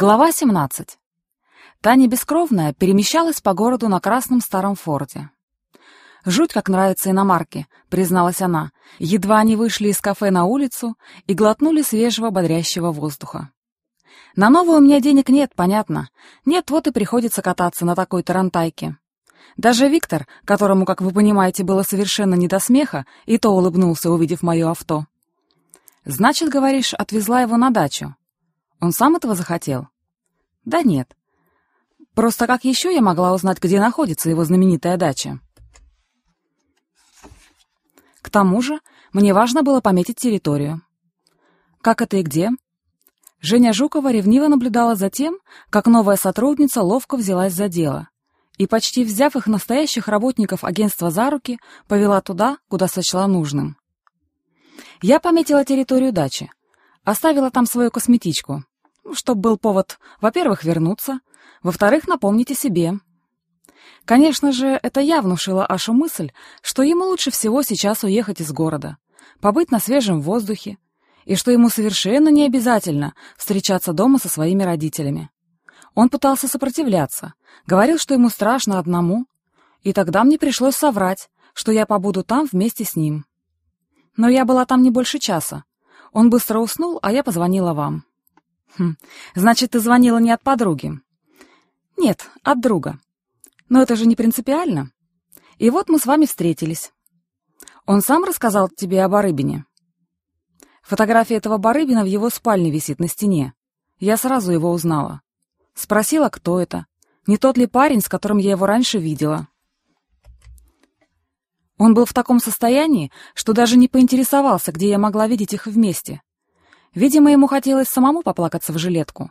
Глава 17. Таня Бескровная перемещалась по городу на красном старом форте. «Жуть, как нравятся иномарки», — призналась она. Едва они вышли из кафе на улицу и глотнули свежего бодрящего воздуха. «На новую у меня денег нет, понятно. Нет, вот и приходится кататься на такой тарантайке. Даже Виктор, которому, как вы понимаете, было совершенно не до смеха, и то улыбнулся, увидев мое авто. «Значит, говоришь, отвезла его на дачу?» Он сам этого захотел? Да нет. Просто как еще я могла узнать, где находится его знаменитая дача? К тому же, мне важно было пометить территорию. Как это и где? Женя Жукова ревниво наблюдала за тем, как новая сотрудница ловко взялась за дело и, почти взяв их настоящих работников агентства за руки, повела туда, куда сочла нужным. Я пометила территорию дачи, оставила там свою косметичку, чтобы был повод, во-первых, вернуться, во-вторых, напомнить о себе. Конечно же, это я внушила Ашу мысль, что ему лучше всего сейчас уехать из города, побыть на свежем воздухе, и что ему совершенно не обязательно встречаться дома со своими родителями. Он пытался сопротивляться, говорил, что ему страшно одному, и тогда мне пришлось соврать, что я побуду там вместе с ним. Но я была там не больше часа. Он быстро уснул, а я позвонила вам. Хм, значит, ты звонила не от подруги? Нет, от друга. Но это же не принципиально. И вот мы с вами встретились. Он сам рассказал тебе о Барыбине? Фотография этого Барыбина в его спальне висит на стене. Я сразу его узнала. Спросила, кто это. Не тот ли парень, с которым я его раньше видела? Он был в таком состоянии, что даже не поинтересовался, где я могла видеть их вместе. Видимо, ему хотелось самому поплакаться в жилетку.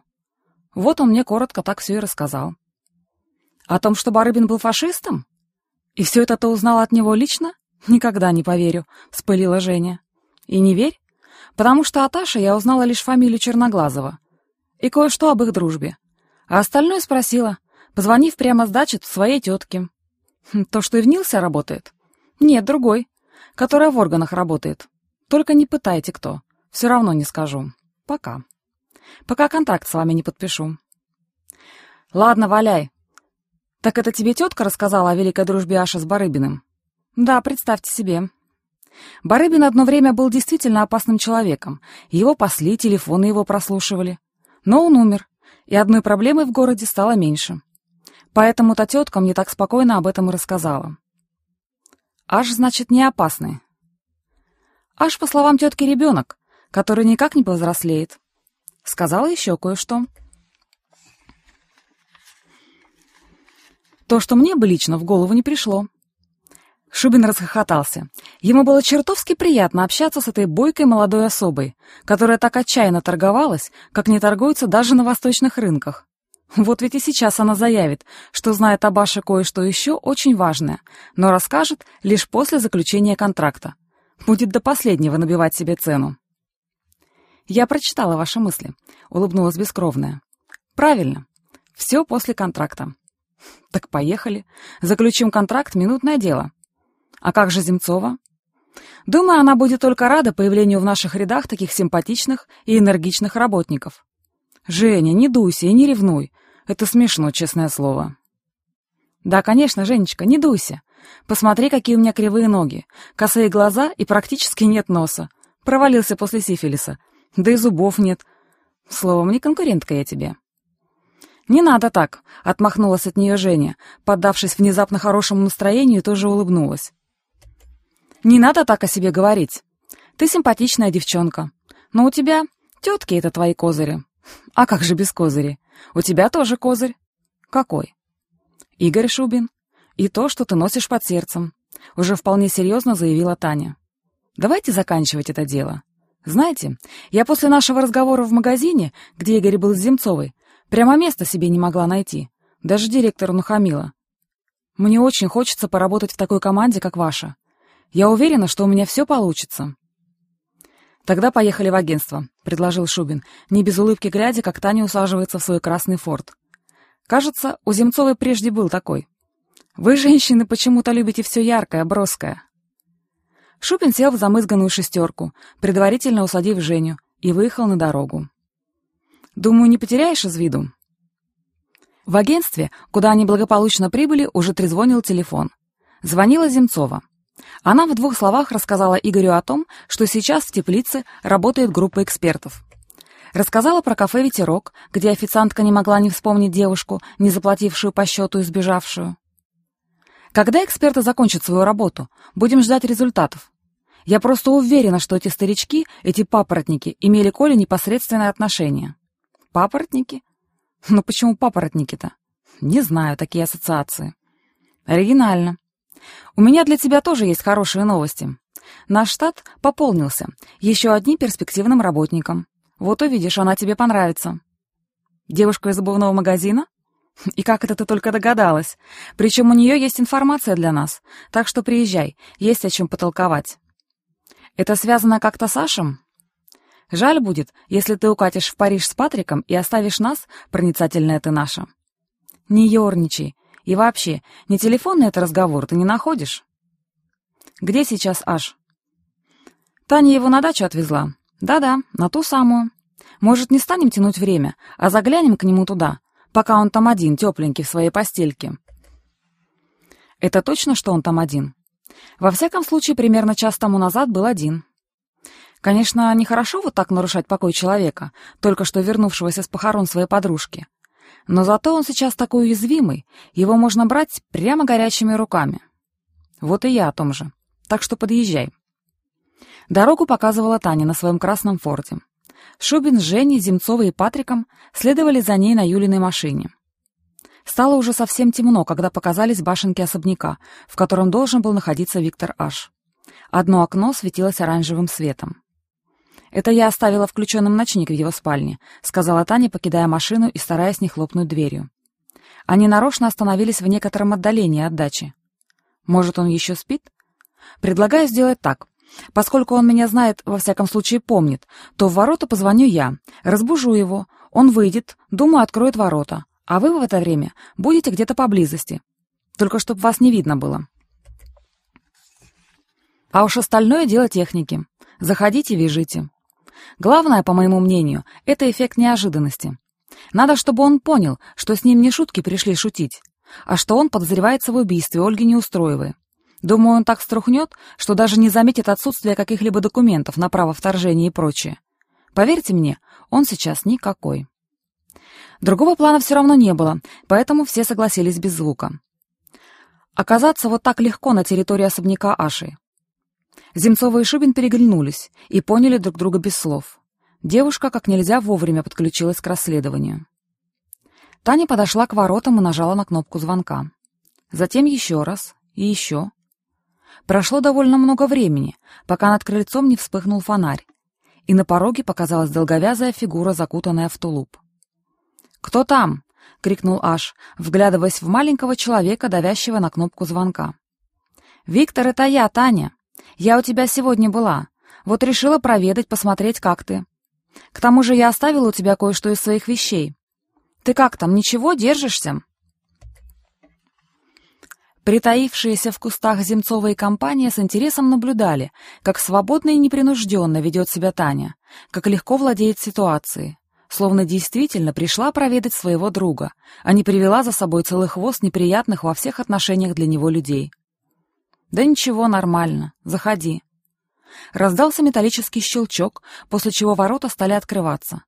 Вот он мне коротко так все и рассказал. О том, что Барыбин был фашистом? И все это ты узнала от него лично? Никогда не поверю, — вспылила Женя. И не верь, потому что от Аши я узнала лишь фамилию Черноглазова и кое-что об их дружбе. А остальное спросила, позвонив прямо с дачи своей тетке. Хм, то, что и в работает? Нет, другой, которая в органах работает. Только не пытайте кто. Все равно не скажу. Пока. Пока контракт с вами не подпишу. Ладно, валяй. Так это тебе тетка рассказала о великой дружбе Аши с Барыбиным? Да, представьте себе. Барыбин одно время был действительно опасным человеком. Его пасли, телефоны его прослушивали. Но он умер, и одной проблемой в городе стало меньше. Поэтому та тетка мне так спокойно об этом и рассказала. Аш, значит, не опасный. Аш, по словам тетки, ребенок, который никак не повзрослеет. Сказала еще кое-что. То, что мне бы лично в голову не пришло. Шубин расхохотался. Ему было чертовски приятно общаться с этой бойкой молодой особой, которая так отчаянно торговалась, как не торгуется даже на восточных рынках. Вот ведь и сейчас она заявит, что знает об Аше кое-что еще очень важное, но расскажет лишь после заключения контракта. Будет до последнего набивать себе цену. «Я прочитала ваши мысли», — улыбнулась бескровная. «Правильно. Все после контракта». «Так поехали. Заключим контракт, минутное дело». «А как же Земцова?» «Думаю, она будет только рада появлению в наших рядах таких симпатичных и энергичных работников». «Женя, не дуйся и не ревнуй. Это смешно, честное слово». «Да, конечно, Женечка, не дуйся. Посмотри, какие у меня кривые ноги, косые глаза и практически нет носа. Провалился после сифилиса. Да и зубов нет. Словом, не конкурентка я тебе». «Не надо так», — отмахнулась от нее Женя, поддавшись внезапно хорошему настроению, тоже улыбнулась. «Не надо так о себе говорить. Ты симпатичная девчонка. Но у тебя тетки — это твои козыри. А как же без козыри? У тебя тоже козырь. Какой?» «Игорь Шубин. И то, что ты носишь под сердцем», — уже вполне серьезно заявила Таня. «Давайте заканчивать это дело. Знаете, я после нашего разговора в магазине, где Игорь был с Земцовой, прямо места себе не могла найти. Даже директору нахамила. Мне очень хочется поработать в такой команде, как ваша. Я уверена, что у меня все получится. «Тогда поехали в агентство», — предложил Шубин, не без улыбки глядя, как Таня усаживается в свой красный форт. «Кажется, у Земцовой прежде был такой. Вы, женщины, почему-то любите все яркое, броское. Шупин сел в замызганную шестерку, предварительно усадив Женю, и выехал на дорогу. Думаю, не потеряешь из виду?» В агентстве, куда они благополучно прибыли, уже трезвонил телефон. Звонила Земцова. Она в двух словах рассказала Игорю о том, что сейчас в теплице работает группа экспертов. Рассказала про кафе «Ветерок», где официантка не могла не вспомнить девушку, не заплатившую по счету и сбежавшую. «Когда эксперты закончат свою работу, будем ждать результатов. Я просто уверена, что эти старички, эти папоротники, имели Коле непосредственное отношение». «Папоротники? Ну почему папоротники-то?» «Не знаю, такие ассоциации». «Оригинально. У меня для тебя тоже есть хорошие новости. Наш штат пополнился еще одним перспективным работником. Вот увидишь, она тебе понравится. Девушка из обувного магазина? И как это ты только догадалась? Причем у нее есть информация для нас, так что приезжай, есть о чем потолковать. Это связано как-то с Ашем? Жаль будет, если ты укатишь в Париж с Патриком и оставишь нас, проницательная ты наша. Не ерничай. И вообще, не телефонный это разговор, ты не находишь? Где сейчас Аш? Таня его на дачу отвезла. Да-да, на ту самую. Может, не станем тянуть время, а заглянем к нему туда, пока он там один, тепленький, в своей постельке. Это точно, что он там один? Во всяком случае, примерно час тому назад был один. Конечно, нехорошо вот так нарушать покой человека, только что вернувшегося с похорон своей подружки. Но зато он сейчас такой уязвимый, его можно брать прямо горячими руками. Вот и я о том же. Так что подъезжай. Дорогу показывала Таня на своем красном форте. Шубин с Женей, Земцовой и Патриком следовали за ней на Юлиной машине. Стало уже совсем темно, когда показались башенки особняка, в котором должен был находиться Виктор Аш. Одно окно светилось оранжевым светом. «Это я оставила включенным ночник в его спальне», — сказала Таня, покидая машину и стараясь не хлопнуть дверью. Они нарочно остановились в некотором отдалении от дачи. «Может, он еще спит?» «Предлагаю сделать так. Поскольку он меня знает, во всяком случае помнит, то в ворота позвоню я, разбужу его, он выйдет, думаю, откроет ворота, а вы в это время будете где-то поблизости. Только чтобы вас не видно было. А уж остальное дело техники. Заходите, вяжите. Главное, по моему мнению, это эффект неожиданности. Надо, чтобы он понял, что с ним не шутки пришли шутить, а что он подозревается в убийстве Ольги Неустроевой. Думаю, он так струхнет, что даже не заметит отсутствие каких-либо документов на право вторжения и прочее. Поверьте мне, он сейчас никакой. Другого плана все равно не было, поэтому все согласились без звука. Оказаться вот так легко на территории особняка Аши. Земцова и Шубин переглянулись и поняли друг друга без слов. Девушка как нельзя вовремя подключилась к расследованию. Таня подошла к воротам и нажала на кнопку звонка. Затем еще раз и еще. Прошло довольно много времени, пока над крыльцом не вспыхнул фонарь, и на пороге показалась долговязая фигура, закутанная в тулуп. «Кто там?» — крикнул Аш, вглядываясь в маленького человека, давящего на кнопку звонка. «Виктор, это я, Таня. Я у тебя сегодня была. Вот решила проведать, посмотреть, как ты. К тому же я оставила у тебя кое-что из своих вещей. Ты как там, ничего, держишься?» Притаившиеся в кустах Земцова и компания с интересом наблюдали, как свободно и непринужденно ведет себя Таня, как легко владеет ситуацией, словно действительно пришла проведать своего друга, а не привела за собой целый хвост неприятных во всех отношениях для него людей. «Да ничего, нормально. Заходи». Раздался металлический щелчок, после чего ворота стали открываться.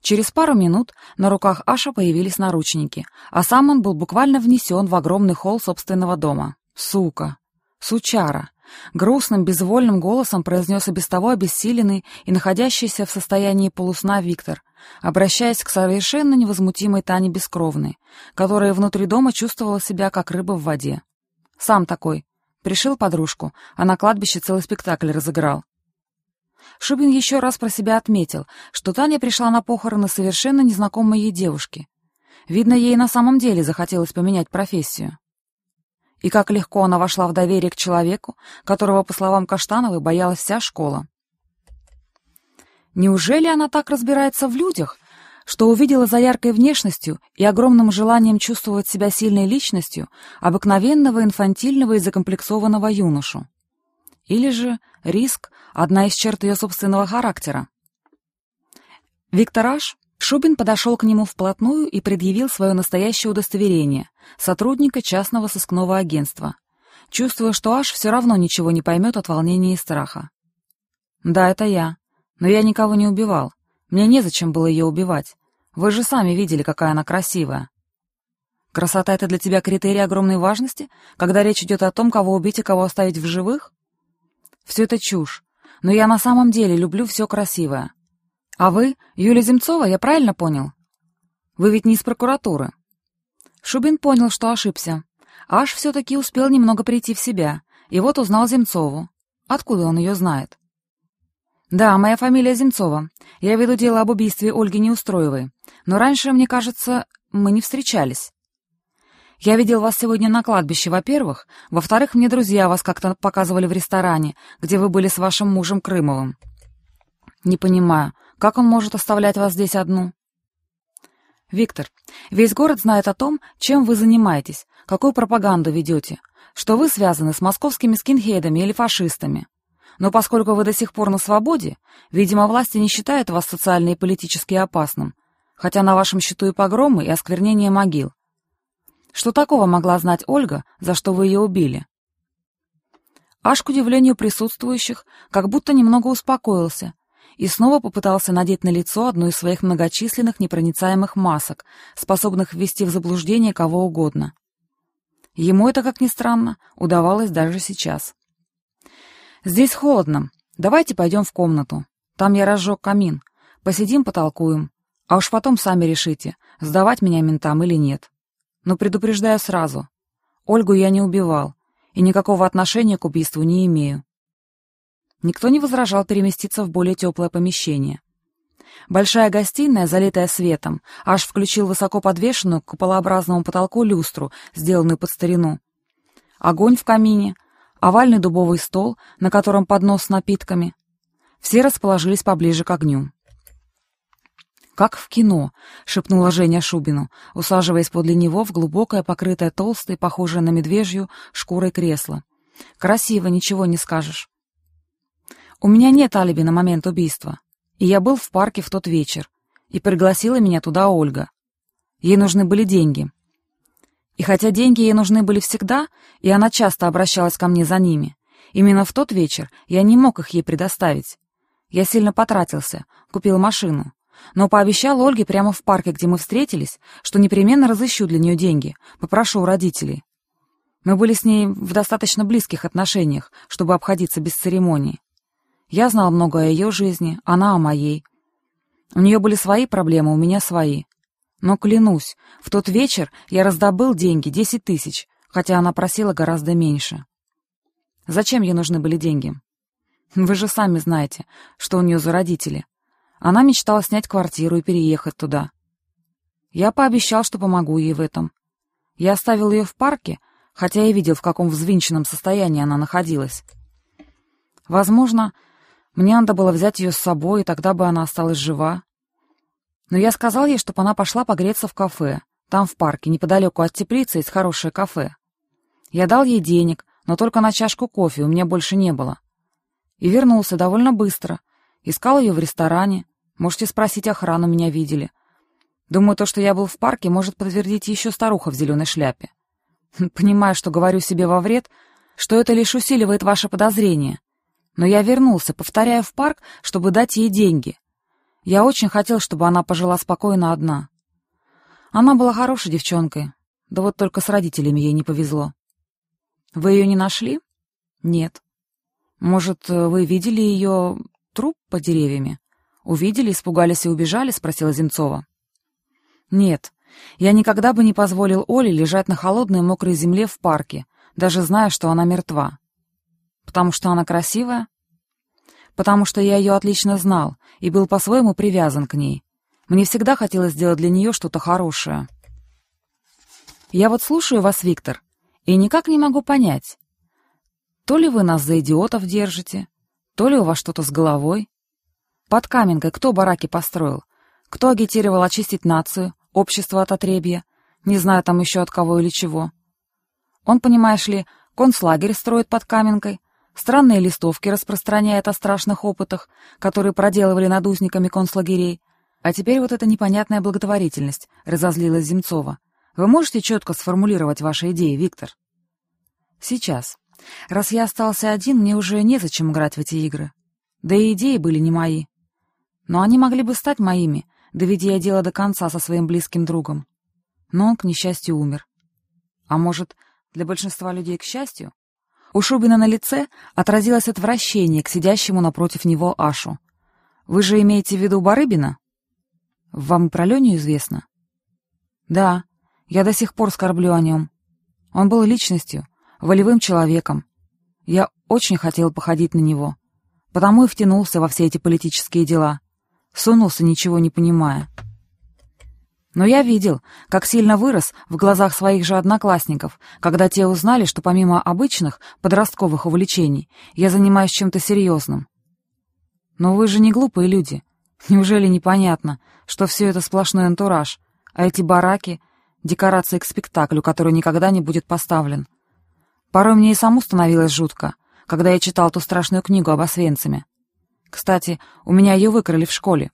Через пару минут на руках Аша появились наручники, а сам он был буквально внесен в огромный холл собственного дома. «Сука! Сучара!» Грустным, безвольным голосом произнес и без того обессиленный и находящийся в состоянии полусна Виктор, обращаясь к совершенно невозмутимой Тане Бескровной, которая внутри дома чувствовала себя как рыба в воде. Сам такой. Пришил подружку, а на кладбище целый спектакль разыграл. Шубин еще раз про себя отметил, что Таня пришла на похороны совершенно незнакомой ей девушки. Видно, ей на самом деле захотелось поменять профессию. И как легко она вошла в доверие к человеку, которого, по словам Каштановой, боялась вся школа. Неужели она так разбирается в людях, что увидела за яркой внешностью и огромным желанием чувствовать себя сильной личностью обыкновенного инфантильного и закомплексованного юношу? Или же риск — одна из черт ее собственного характера. Виктораж, Шубин подошел к нему вплотную и предъявил свое настоящее удостоверение — сотрудника частного сыскного агентства, чувствуя, что аж все равно ничего не поймет от волнения и страха. «Да, это я. Но я никого не убивал. Мне незачем было ее убивать. Вы же сами видели, какая она красивая. Красота — это для тебя критерий огромной важности, когда речь идет о том, кого убить и кого оставить в живых? Все это чушь. Но я на самом деле люблю все красивое. А вы, Юлия Земцова, я правильно понял? Вы ведь не из прокуратуры. Шубин понял, что ошибся. Аж все-таки успел немного прийти в себя, и вот узнал Земцову. Откуда он ее знает? «Да, моя фамилия Земцова. Я веду дело об убийстве Ольги Неустроевой. Но раньше, мне кажется, мы не встречались. Я видел вас сегодня на кладбище, во-первых. Во-вторых, мне друзья вас как-то показывали в ресторане, где вы были с вашим мужем Крымовым. Не понимаю, как он может оставлять вас здесь одну?» «Виктор, весь город знает о том, чем вы занимаетесь, какую пропаганду ведете, что вы связаны с московскими скинхедами или фашистами. Но поскольку вы до сих пор на свободе, видимо, власти не считают вас социально и политически опасным, хотя на вашем счету и погромы, и осквернение могил. Что такого могла знать Ольга, за что вы ее убили? Аж к удивлению присутствующих, как будто немного успокоился и снова попытался надеть на лицо одну из своих многочисленных непроницаемых масок, способных ввести в заблуждение кого угодно. Ему это, как ни странно, удавалось даже сейчас. «Здесь холодно. Давайте пойдем в комнату. Там я разжег камин. Посидим, потолкуем. А уж потом сами решите, сдавать меня ментам или нет. Но предупреждаю сразу. Ольгу я не убивал, и никакого отношения к убийству не имею». Никто не возражал переместиться в более теплое помещение. Большая гостиная, залитая светом, аж включил высоко подвешенную к куполообразному потолку люстру, сделанную под старину. Огонь в камине, овальный дубовый стол, на котором поднос с напитками. Все расположились поближе к огню. «Как в кино», — шепнула Женя Шубину, усаживаясь подле него в глубокое, покрытое толстой, похожее на медвежью, шкурой кресло. «Красиво, ничего не скажешь». «У меня нет алиби на момент убийства, и я был в парке в тот вечер, и пригласила меня туда Ольга. Ей нужны были деньги, и хотя деньги ей нужны были всегда, и она часто обращалась ко мне за ними, именно в тот вечер я не мог их ей предоставить. Я сильно потратился, купил машину, но пообещал Ольге прямо в парке, где мы встретились, что непременно разыщу для нее деньги, попрошу у родителей. Мы были с ней в достаточно близких отношениях, чтобы обходиться без церемоний. Я знал много о ее жизни, она о моей. У нее были свои проблемы, у меня свои. Но клянусь, в тот вечер я раздобыл деньги, десять тысяч, хотя она просила гораздо меньше. Зачем ей нужны были деньги? Вы же сами знаете, что у нее за родители. Она мечтала снять квартиру и переехать туда. Я пообещал, что помогу ей в этом. Я оставил ее в парке, хотя и видел, в каком взвинченном состоянии она находилась. Возможно, мне надо было взять ее с собой, и тогда бы она осталась жива. Но я сказал ей, чтобы она пошла погреться в кафе. Там, в парке, неподалеку от теплицы, есть хорошее кафе. Я дал ей денег, но только на чашку кофе у меня больше не было. И вернулся довольно быстро. Искал ее в ресторане. Можете спросить охрану, меня видели. Думаю, то, что я был в парке, может подтвердить еще старуха в зеленой шляпе. Понимаю, что говорю себе во вред, что это лишь усиливает ваше подозрение. Но я вернулся, повторяю, в парк, чтобы дать ей деньги. Я очень хотел, чтобы она пожила спокойно одна. Она была хорошей девчонкой, да вот только с родителями ей не повезло. Вы ее не нашли? Нет. Может, вы видели ее труп по деревьями? Увидели, испугались и убежали? Спросила Земцова. Нет, я никогда бы не позволил Оле лежать на холодной мокрой земле в парке, даже зная, что она мертва. Потому что она красивая? потому что я ее отлично знал и был по-своему привязан к ней. Мне всегда хотелось сделать для нее что-то хорошее. Я вот слушаю вас, Виктор, и никак не могу понять, то ли вы нас за идиотов держите, то ли у вас что-то с головой. Под Каменкой кто бараки построил? Кто агитировал очистить нацию, общество от отребья? Не знаю там еще от кого или чего. Он, понимаешь ли, концлагерь строит под Каменкой, странные листовки распространяет о страшных опытах, которые проделывали над узниками концлагерей, «А теперь вот эта непонятная благотворительность», — разозлилась Земцова. «Вы можете четко сформулировать ваши идеи, Виктор?» «Сейчас. Раз я остался один, мне уже незачем играть в эти игры. Да и идеи были не мои. Но они могли бы стать моими, доведя я дело до конца со своим близким другом. Но он, к несчастью, умер. А может, для большинства людей к счастью? У Шубина на лице отразилось отвращение к сидящему напротив него Ашу. «Вы же имеете в виду Барыбина?» «Вам про Леню известно?» «Да, я до сих пор скорблю о нем. Он был личностью, волевым человеком. Я очень хотел походить на него, потому и втянулся во все эти политические дела. Сунулся, ничего не понимая. Но я видел, как сильно вырос в глазах своих же одноклассников, когда те узнали, что помимо обычных подростковых увлечений я занимаюсь чем-то серьезным. Но вы же не глупые люди. Неужели непонятно, что все это сплошной антураж, а эти бараки — декорации к спектаклю, который никогда не будет поставлен? Порой мне и саму становилось жутко, когда я читал ту страшную книгу об Освенциме. Кстати, у меня ее выкрали в школе.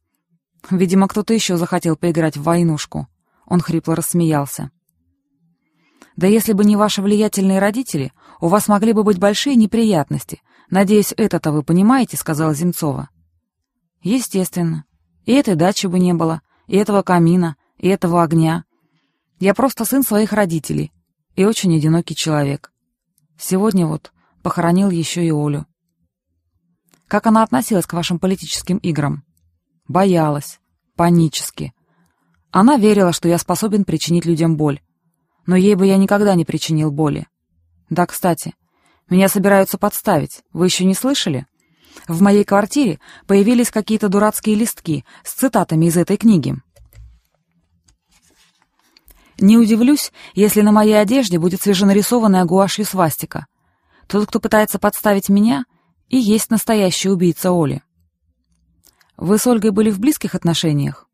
Видимо, кто-то еще захотел поиграть в войнушку. Он хрипло рассмеялся. Да если бы не ваши влиятельные родители, у вас могли бы быть большие неприятности. Надеюсь, это-то вы понимаете, сказала Земцова. Естественно. И этой дачи бы не было, и этого камина, и этого огня. Я просто сын своих родителей и очень одинокий человек. Сегодня вот похоронил еще и Олю. Как она относилась к вашим политическим играм? Боялась. Панически. Она верила, что я способен причинить людям боль. Но ей бы я никогда не причинил боли. Да, кстати, меня собираются подставить. Вы еще не слышали? В моей квартире появились какие-то дурацкие листки с цитатами из этой книги. Не удивлюсь, если на моей одежде будет свеженарисованная гуашью свастика. Тот, кто пытается подставить меня, и есть настоящий убийца Оли. Вы с Ольгой были в близких отношениях?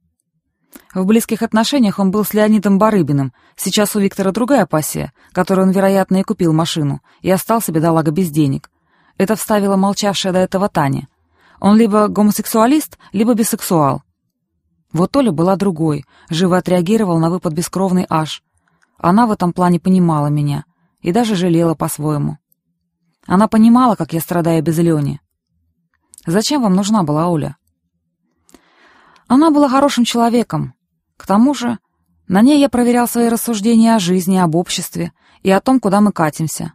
В близких отношениях он был с Леонидом Барыбиным. Сейчас у Виктора другая пассия, которой он, вероятно, и купил машину, и остался бедолага без денег. Это вставила молчавшая до этого Таня. Он либо гомосексуалист, либо бисексуал. Вот Оля была другой, живо отреагировал на выпад бескровный аж. Она в этом плане понимала меня и даже жалела по-своему. Она понимала, как я страдаю без Лени. Зачем вам нужна была Оля? Она была хорошим человеком. К тому же, на ней я проверял свои рассуждения о жизни, об обществе и о том, куда мы катимся.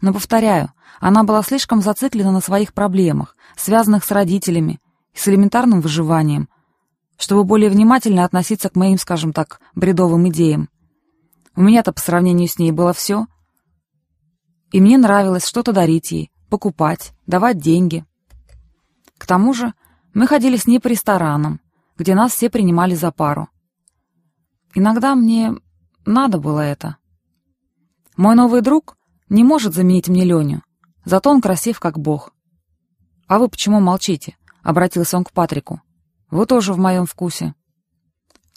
Но, повторяю, она была слишком зациклена на своих проблемах, связанных с родителями и с элементарным выживанием, чтобы более внимательно относиться к моим, скажем так, бредовым идеям. У меня-то по сравнению с ней было все — и мне нравилось что-то дарить ей, покупать, давать деньги. К тому же мы ходили с ней по ресторанам, где нас все принимали за пару. Иногда мне надо было это. Мой новый друг не может заменить мне Леню, зато он красив как бог. «А вы почему молчите?» — обратился он к Патрику. «Вы тоже в моем вкусе».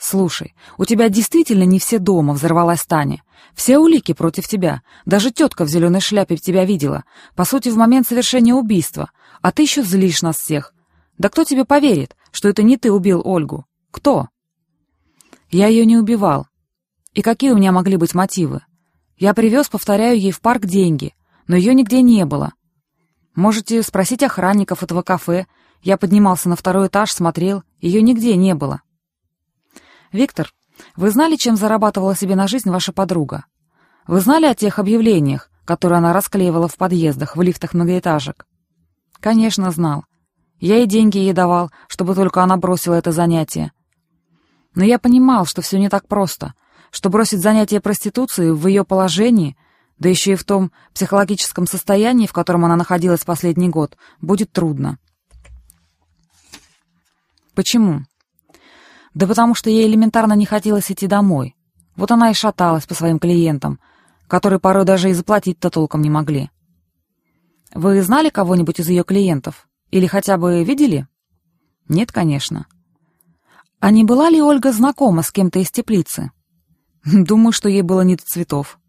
«Слушай, у тебя действительно не все дома», — взорвалась Таня. «Все улики против тебя. Даже тетка в зеленой шляпе тебя видела. По сути, в момент совершения убийства. А ты еще злишь нас всех. Да кто тебе поверит, что это не ты убил Ольгу? Кто?» «Я ее не убивал. И какие у меня могли быть мотивы? Я привез, повторяю, ей в парк деньги, но ее нигде не было. Можете спросить охранников этого кафе. Я поднимался на второй этаж, смотрел, ее нигде не было». «Виктор, вы знали, чем зарабатывала себе на жизнь ваша подруга? Вы знали о тех объявлениях, которые она расклеивала в подъездах, в лифтах многоэтажек?» «Конечно, знал. Я и деньги ей давал, чтобы только она бросила это занятие. Но я понимал, что все не так просто, что бросить занятие проституцией в ее положении, да еще и в том психологическом состоянии, в котором она находилась последний год, будет трудно. Почему? Да потому что ей элементарно не хотелось идти домой. Вот она и шаталась по своим клиентам, которые порой даже и заплатить-то толком не могли. Вы знали кого-нибудь из ее клиентов? Или хотя бы видели? Нет, конечно. А не была ли Ольга знакома с кем-то из теплицы? Думаю, что ей было не до цветов.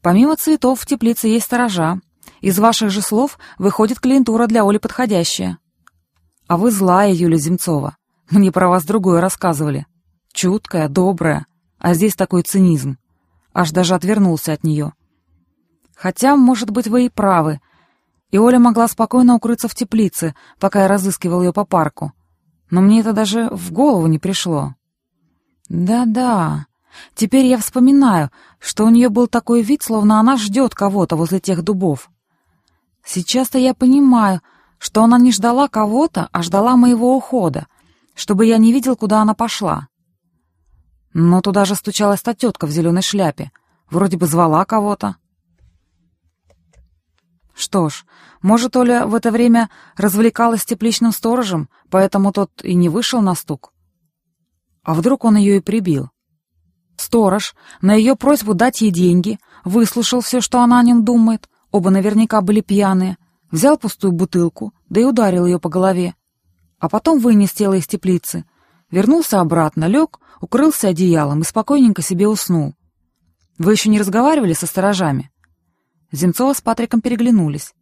Помимо цветов в теплице есть сторожа. Из ваших же слов выходит клиентура для Оли подходящая. А вы злая, Юля Земцова. Мне про вас другое рассказывали. Чуткая, добрая, а здесь такой цинизм. Аж даже отвернулся от нее. Хотя, может быть, вы и правы. И Оля могла спокойно укрыться в теплице, пока я разыскивал ее по парку. Но мне это даже в голову не пришло. Да-да, теперь я вспоминаю, что у нее был такой вид, словно она ждет кого-то возле тех дубов. Сейчас-то я понимаю, что она не ждала кого-то, а ждала моего ухода, чтобы я не видел, куда она пошла. Но туда же стучалась та тетка в зеленой шляпе. Вроде бы звала кого-то. Что ж, может, Оля в это время развлекалась тепличным сторожем, поэтому тот и не вышел на стук? А вдруг он ее и прибил? Сторож на ее просьбу дать ей деньги выслушал все, что она о нем думает, оба наверняка были пьяные, взял пустую бутылку, да и ударил ее по голове. А потом вынес тело из теплицы, вернулся обратно, лег, укрылся одеялом и спокойненько себе уснул. Вы еще не разговаривали со сторожами? Земцова с Патриком переглянулись.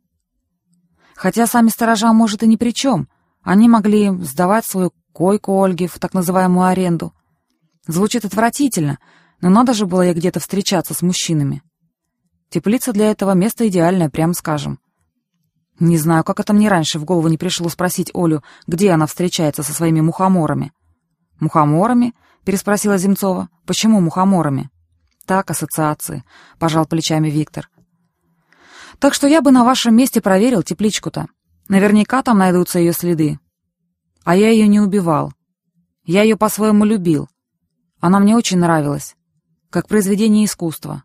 Хотя сами сторожа, может, и ни при чем. Они могли сдавать свою койку Ольге в так называемую аренду. Звучит отвратительно, но надо же было ей где-то встречаться с мужчинами. Теплица для этого место идеальное, прямо скажем. Не знаю, как это мне раньше в голову не пришло спросить Олю, где она встречается со своими мухоморами. «Мухоморами?» — переспросила Земцова. «Почему мухоморами?» «Так, ассоциации», — пожал плечами Виктор. Так что я бы на вашем месте проверил тепличку-то. Наверняка там найдутся ее следы. А я ее не убивал. Я ее по-своему любил. Она мне очень нравилась. Как произведение искусства.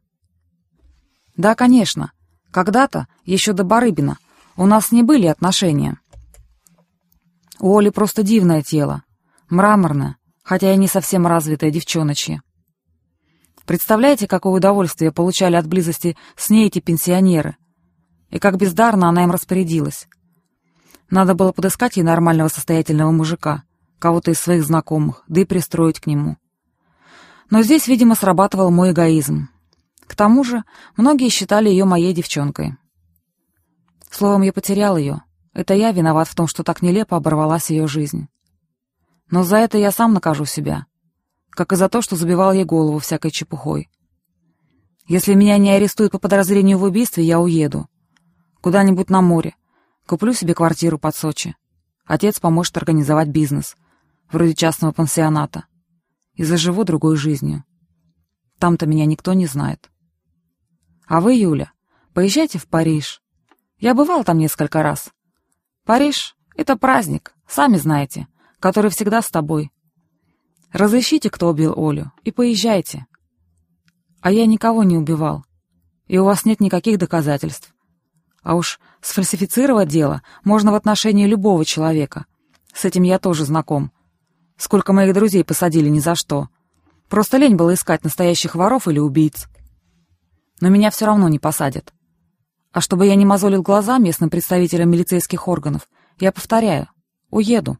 Да, конечно. Когда-то, еще до Барыбина, у нас не были отношения. У Оли просто дивное тело. Мраморное, хотя и не совсем развитое девчоночье. Представляете, какое удовольствие получали от близости с ней эти пенсионеры, и как бездарно она им распорядилась. Надо было подыскать ей нормального состоятельного мужика, кого-то из своих знакомых, да и пристроить к нему. Но здесь, видимо, срабатывал мой эгоизм. К тому же, многие считали ее моей девчонкой. Словом, я потерял ее. Это я виноват в том, что так нелепо оборвалась ее жизнь. Но за это я сам накажу себя. Как и за то, что забивал ей голову всякой чепухой. Если меня не арестуют по подозрению в убийстве, я уеду. Куда-нибудь на море. Куплю себе квартиру под Сочи. Отец поможет организовать бизнес, вроде частного пансионата. И заживу другой жизнью. Там-то меня никто не знает. А вы, Юля, поезжайте в Париж. Я бывал там несколько раз. Париж — это праздник, сами знаете, который всегда с тобой. Разыщите, кто убил Олю, и поезжайте. А я никого не убивал, и у вас нет никаких доказательств. А уж сфальсифицировать дело можно в отношении любого человека. С этим я тоже знаком. Сколько моих друзей посадили ни за что. Просто лень было искать настоящих воров или убийц. Но меня все равно не посадят. А чтобы я не мозолил глаза местным представителям милицейских органов, я повторяю, уеду.